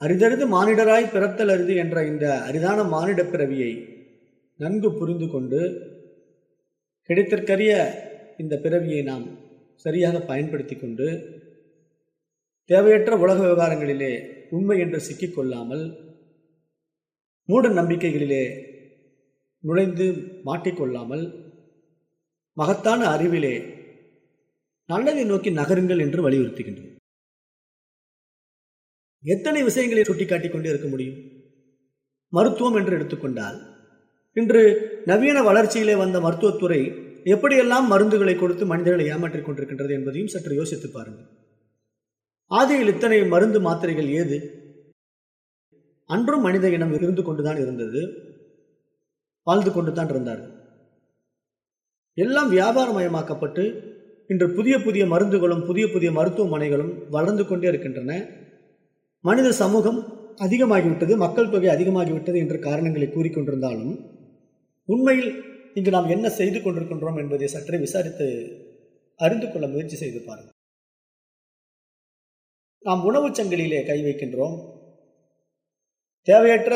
அரிதறிது மானிடராய் பிறத்தல் அரிது என்ற இந்த அரிதான மானிட பிறவியை நன்கு புரிந்து கொண்டு கிடைத்திற்கரிய இந்த பிறவியை நாம் சரியாக பயன்படுத்தி கொண்டு தேவையற்ற உலக விவகாரங்களிலே உண்மை என்று சிக்கிக்கொள்ளாமல் மூட நம்பிக்கைகளிலே நுழைந்து மாட்டிக்கொள்ளாமல் மகத்தான அறிவிலே நல்லதை நோக்கி நகருங்கள் என்று வலியுறுத்துகின்றது எத்தனை விஷயங்களை சுட்டிக்காட்டிக் கொண்டே இருக்க முடியும்? மருத்துவம் என்று எடுத்துக்கொண்டால் இன்று நவீன வளர்ச்சியிலே வந்த மருத்துவத்துறை எப்படியெல்லாம் மருந்துகளை கொடுத்து மனிதர்களை ஏமாற்றிக் கொண்டிருக்கின்றது என்பதையும் சற்று யோசித்து பாருங்கள். ஆதியில் இத்தனை மருந்து மாத்திரைகள் ஏது? அன்றும் மனித இனம் இருந்து கொண்டுதான் இருந்தது. வாழ்ந்து கொண்டு தான் இருந்தார்கள். எல்லாம் வியாபாரமயமாக்கப்பட்டு இன்று புதிய புதிய மருந்துகளும் புதிய புதிய மருத்துவமனைகளும் வளர்ந்து கொண்டே இருக்கின்றன. மனித சமூகம் அதிகமாகிவிட்டது மக்கள் தொகை அதிகமாகிவிட்டது என்ற காரணங்களை கூறிக்கொண்டிருந்தாலும் உண்மையில் இங்கு நாம் என்ன செய்து கொண்டிருக்கின்றோம் என்பதை சற்றே விசாரித்து அறிந்து கொள்ள முயற்சி செய்து பாருங்கள். நாம் உணவுச் சங்கிலியிலே கை வைக்கின்றோம். தேவையற்ற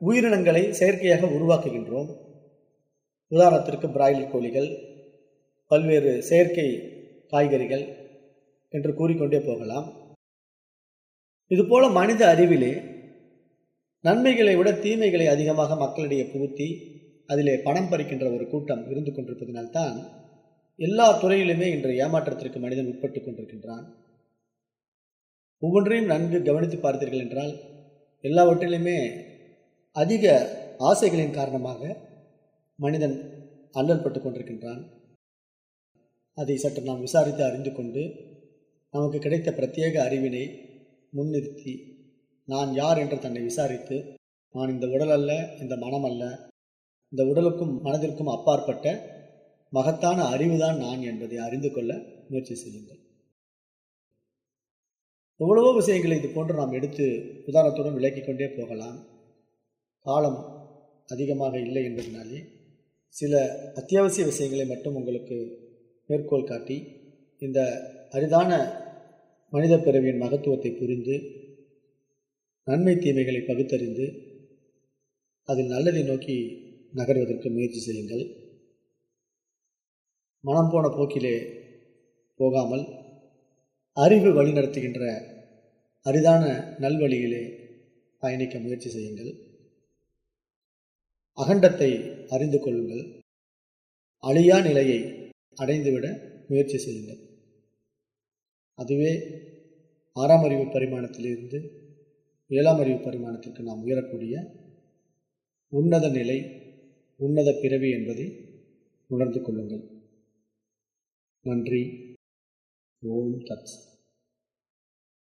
உயிரினங்களை செயற்கையாக உருவாக்குகின்றோம். உதாரணத்திற்கு பிராய்லர் கோழிகள் பல்வேறு செயற்கை காய்கறிகள் என்று கூறிக்கொண்டே போகலாம். இதுபோல மனித அறிவிலே நன்மைகளை விட தீமைகளை அதிகமாக மக்களிடையே புகுத்தி அதிலே பணம் பறிக்கின்ற ஒரு கூட்டம் இருந்து கொண்டிருப்பதனால்தான் எல்லா துறையிலுமே இன்று ஏமாற்றத்திற்கு மனிதன் உட்பட்டு கொண்டிருக்கின்றான். ஒவ்வொன்றையும் நன்கு கவனித்து பார்த்தீர்கள் என்றால் எல்லாவற்றிலுமே அதிக ஆசைகளின் காரணமாக மனிதன் அல்லற்பட்டு கொண்டிருக்கின்றான். அதை சற்று நாம் விசாரித்து அறிந்து கொண்டு நமக்கு கிடைத்த பிரத்யேக அறிவினை முன்னிறுத்தி நான் யார் என்று தன்னை விசாரித்து நான் இந்த உடல் அல்ல இந்த மனம் அல்ல இந்த உடலுக்கும் மனதிற்கும் அப்பாற்பட்ட மகத்தான அறிவுதான் நான் என்பதை அறிந்து கொள்ள முயற்சி செய்யுங்கள். எவ்வளவோ விஷயங்களை இது போன்று நாம் எடுத்து உதாரணத்துடன் விளக்கிக் கொண்டே போகலாம். காலம் அதிகமாக இல்லை என்பதனாலே சில அத்தியாவசிய விஷயங்களை மட்டும் உங்களுக்கு மேற்கோள் காட்டி இந்த அரிதான மனித பிறவியின் மகத்துவத்தை புரிந்து நன்மை தீமைகளை பகுத்தறிந்து அதில் நல்லதை நோக்கி நகர்வதற்கு முயற்சி செய்யுங்கள். மனம் போன போக்கிலே போகாமல் அறிவு வழிநடத்துகின்ற அரிதான நல்வழியிலே பயணிக்க முயற்சி செய்யுங்கள். அகண்டத்தை அறிந்து கொள்ளுங்கள். அழியா நிலையை அடைந்துவிட முயற்சி செய்யுங்கள். அதுவே ஆறாம் அறிவு பரிமாணத்திலிருந்து ஏழாம் அறிவு பரிமாணத்திற்கு நாம் உயரக்கூடிய உன்னத நிலை உன்னத பிறவி என்பதை உணர்ந்து கொள்ளுங்கள். நன்றி. Roll that